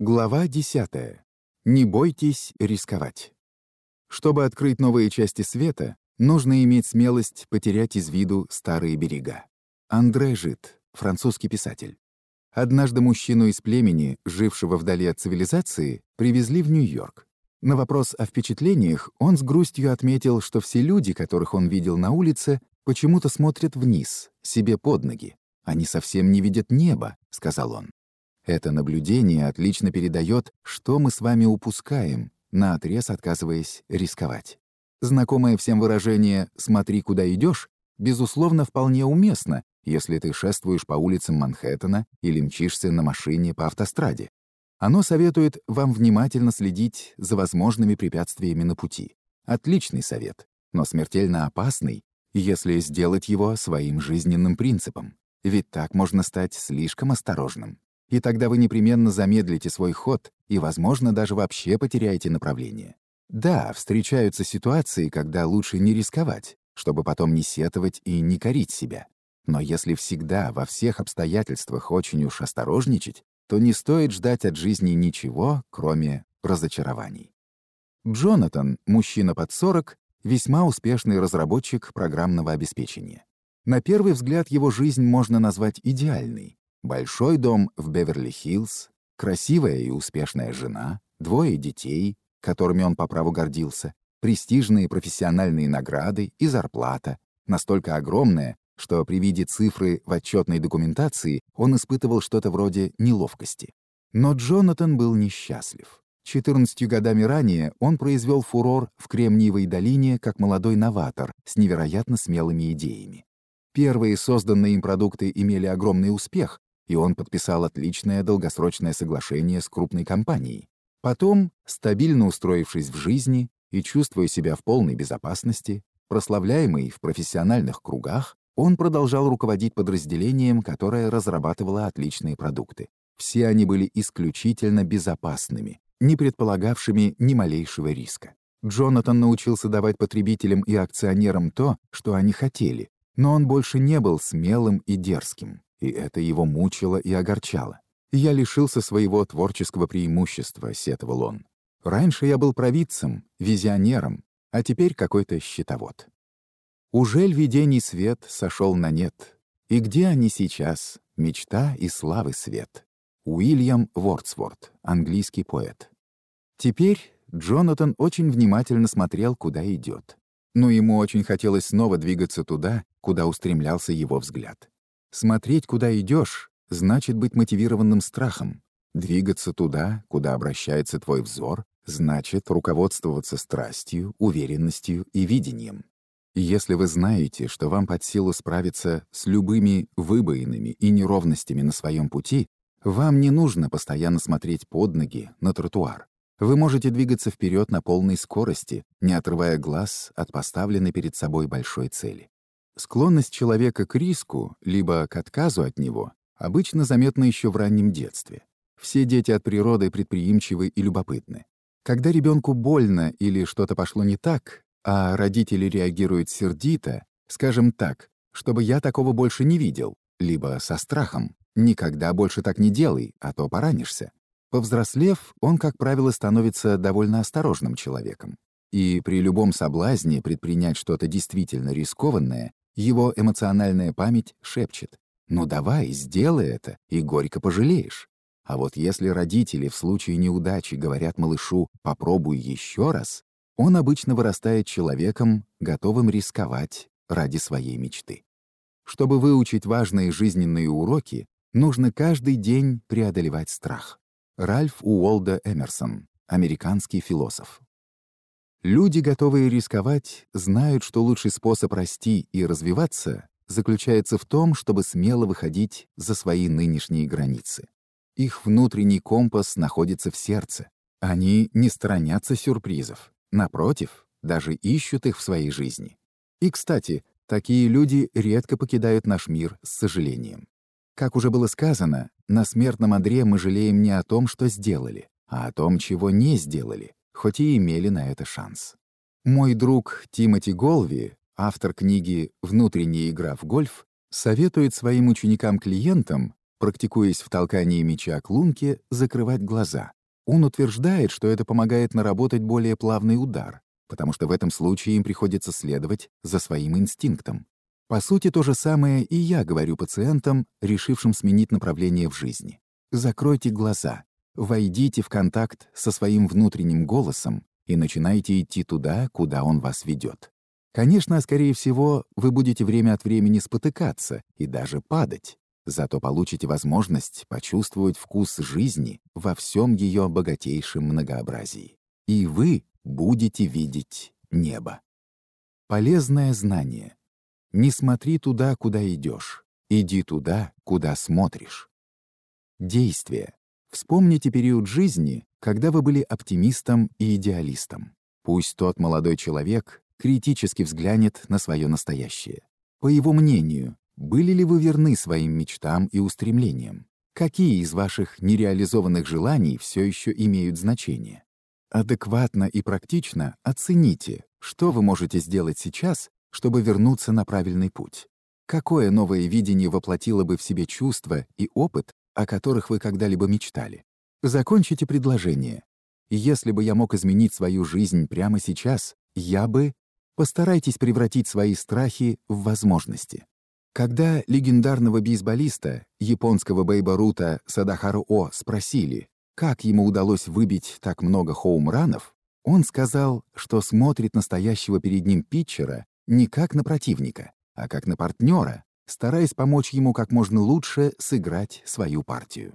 Глава 10. Не бойтесь рисковать. Чтобы открыть новые части света, нужно иметь смелость потерять из виду старые берега. Андре Жит, французский писатель. Однажды мужчину из племени, жившего вдали от цивилизации, привезли в Нью-Йорк. На вопрос о впечатлениях он с грустью отметил, что все люди, которых он видел на улице, почему-то смотрят вниз, себе под ноги. «Они совсем не видят неба», — сказал он. Это наблюдение отлично передает, что мы с вами упускаем, наотрез отказываясь рисковать. Знакомое всем выражение «смотри, куда идешь» безусловно, вполне уместно, если ты шествуешь по улицам Манхэттена или мчишься на машине по автостраде. Оно советует вам внимательно следить за возможными препятствиями на пути. Отличный совет, но смертельно опасный, если сделать его своим жизненным принципом. Ведь так можно стать слишком осторожным и тогда вы непременно замедлите свой ход и, возможно, даже вообще потеряете направление. Да, встречаются ситуации, когда лучше не рисковать, чтобы потом не сетовать и не корить себя. Но если всегда во всех обстоятельствах очень уж осторожничать, то не стоит ждать от жизни ничего, кроме разочарований. Джонатан, мужчина под 40, весьма успешный разработчик программного обеспечения. На первый взгляд его жизнь можно назвать идеальной. Большой дом в Беверли-Хиллз, красивая и успешная жена, двое детей, которыми он по праву гордился, престижные профессиональные награды и зарплата, настолько огромная, что при виде цифры в отчетной документации он испытывал что-то вроде неловкости. Но Джонатан был несчастлив. 14 годами ранее он произвел фурор в Кремниевой долине как молодой новатор с невероятно смелыми идеями. Первые созданные им продукты имели огромный успех, и он подписал отличное долгосрочное соглашение с крупной компанией. Потом, стабильно устроившись в жизни и чувствуя себя в полной безопасности, прославляемый в профессиональных кругах, он продолжал руководить подразделением, которое разрабатывало отличные продукты. Все они были исключительно безопасными, не предполагавшими ни малейшего риска. Джонатан научился давать потребителям и акционерам то, что они хотели, но он больше не был смелым и дерзким и это его мучило и огорчало. «Я лишился своего творческого преимущества», — сетовал он. «Раньше я был провидцем, визионером, а теперь какой-то счетовод». Ужель видений свет сошел на нет? И где они сейчас, мечта и славы свет? Уильям Вордсворт, английский поэт. Теперь Джонатан очень внимательно смотрел, куда идет. Но ему очень хотелось снова двигаться туда, куда устремлялся его взгляд. Смотреть, куда идешь, значит быть мотивированным страхом. Двигаться туда, куда обращается твой взор, значит руководствоваться страстью, уверенностью и видением. если вы знаете, что вам под силу справиться с любыми выбоинами и неровностями на своем пути, вам не нужно постоянно смотреть под ноги на тротуар. Вы можете двигаться вперед на полной скорости, не отрывая глаз от поставленной перед собой большой цели. Склонность человека к риску, либо к отказу от него, обычно заметна еще в раннем детстве. Все дети от природы предприимчивы и любопытны. Когда ребенку больно или что-то пошло не так, а родители реагируют сердито, скажем так, чтобы я такого больше не видел, либо со страхом, никогда больше так не делай, а то поранишься. Повзрослев, он, как правило, становится довольно осторожным человеком. И при любом соблазне предпринять что-то действительно рискованное его эмоциональная память шепчет «Ну давай, сделай это, и горько пожалеешь». А вот если родители в случае неудачи говорят малышу «попробуй еще раз», он обычно вырастает человеком, готовым рисковать ради своей мечты. Чтобы выучить важные жизненные уроки, нужно каждый день преодолевать страх. Ральф Уолда Эмерсон, американский философ. Люди, готовые рисковать, знают, что лучший способ расти и развиваться заключается в том, чтобы смело выходить за свои нынешние границы. Их внутренний компас находится в сердце. Они не сторонятся сюрпризов. Напротив, даже ищут их в своей жизни. И, кстати, такие люди редко покидают наш мир с сожалением. Как уже было сказано, на смертном одре мы жалеем не о том, что сделали, а о том, чего не сделали, хоть и имели на это шанс. Мой друг Тимоти Голви, автор книги «Внутренняя игра в гольф», советует своим ученикам-клиентам практикуясь в толкании мяча к лунке, закрывать глаза. Он утверждает, что это помогает наработать более плавный удар, потому что в этом случае им приходится следовать за своим инстинктом. По сути, то же самое и я говорю пациентам, решившим сменить направление в жизни. Закройте глаза, войдите в контакт со своим внутренним голосом и начинайте идти туда, куда он вас ведет. Конечно, скорее всего, вы будете время от времени спотыкаться и даже падать. Зато получите возможность почувствовать вкус жизни во всем ее богатейшем многообразии. И вы будете видеть небо. Полезное знание. Не смотри туда, куда идешь. Иди туда, куда смотришь. Действие. Вспомните период жизни, когда вы были оптимистом и идеалистом. Пусть тот молодой человек критически взглянет на свое настоящее. По его мнению, были ли вы верны своим мечтам и устремлениям? Какие из ваших нереализованных желаний все еще имеют значение? Адекватно и практично оцените, что вы можете сделать сейчас, чтобы вернуться на правильный путь. Какое новое видение воплотило бы в себе чувства и опыт, о которых вы когда-либо мечтали? Закончите предложение. Если бы я мог изменить свою жизнь прямо сейчас, я бы... Постарайтесь превратить свои страхи в возможности. Когда легендарного бейсболиста, японского бейборута Садахару О спросили, как ему удалось выбить так много хоумранов, он сказал, что смотрит настоящего перед ним питчера не как на противника, а как на партнера, стараясь помочь ему как можно лучше сыграть свою партию.